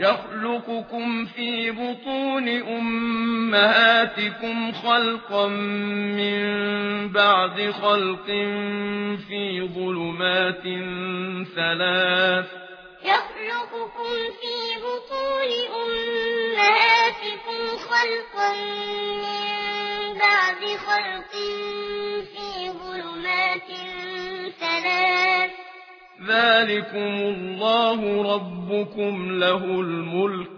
يخلقكم في بطون أمهاتكم خلقا من بعد خلق في ظلمات ثلاث يخلقكم في بطون أمهاتكم خلقا من بعد خلق ذلكم الله ربكم له الملك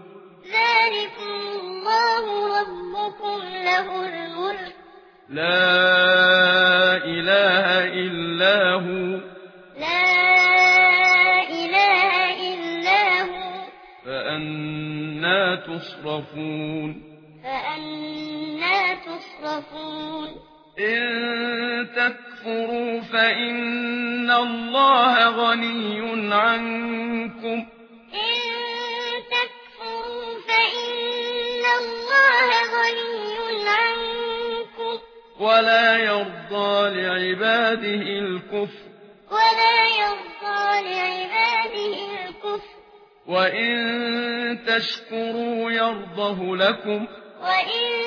ذلكم الله ربكم له الملك لا إله إلا هو لا إله إلا هو فأنا تصرفون فأنا تصرفون إن تت تكفروا فإن الله غني عنكم إن تكفروا فإن الله غني عنكم ولا يرضى لعباده الكفر ولا يرضى لعباده الكفر وإن تشكروا يرضه لكم وإن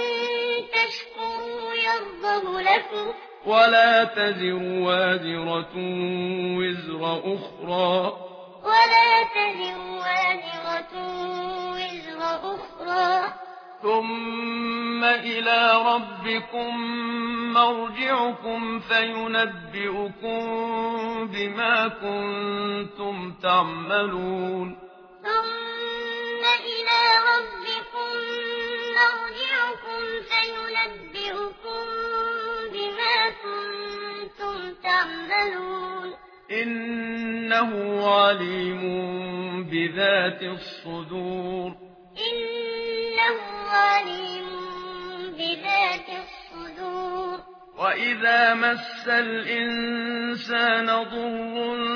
تشكروا يرضه لكم ولا تزر وازرة وزر أخرى. ولا تزر وازرة وزر أخرى. ثم إلى ربكم مرجعكم فينبئكم بما كنتم تعملون. ثم إلى ربكم مرجعكم فينبئكم تعملون إنه عليم بذات الصدور. إنه عليم بذات الصدور. وإذا مس الإنسان ضر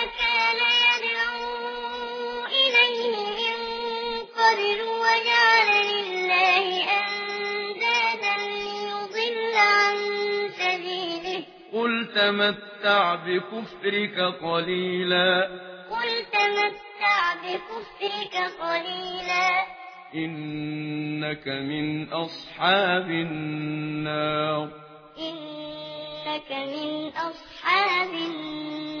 تمتع بكفرك قليلا. قل تمتع بكفرك قليلا. إنك من أصحاب النار. إنك من أصحاب النار.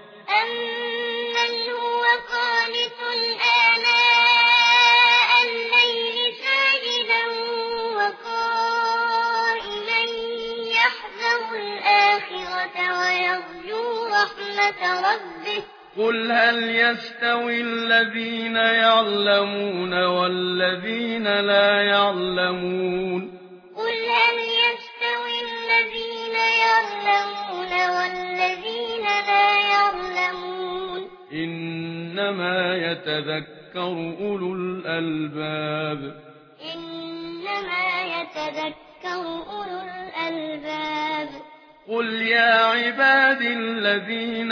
ويرجو رحمة ربه. قل هل يستوي الذين يعلمون والذين لا يعلمون؟ قل هل يستوي الذين يعلمون والذين لا يعلمون. إنما يتذكر أولو الألباب. إنما يتذكر أولو الألباب. قل يا عباد الذين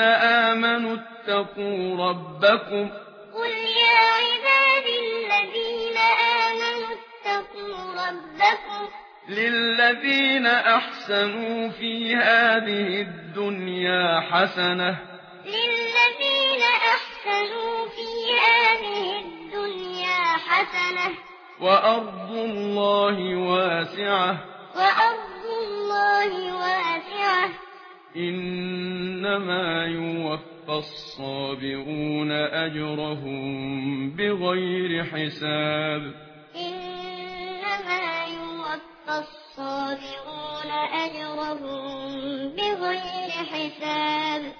آمنوا اتقوا ربكم قل يا عباد الذين آمنوا اتقوا ربكم للذين أحسنوا في هذه الدنيا حسنة للذين أحسنوا في هذه الدنيا حسنة وأرض الله واسعة وأرض الله واسعة إنما يوفى الصابرون أجرهم بغير حساب. إنما يوفى الصابرون أجرهم بغير حساب.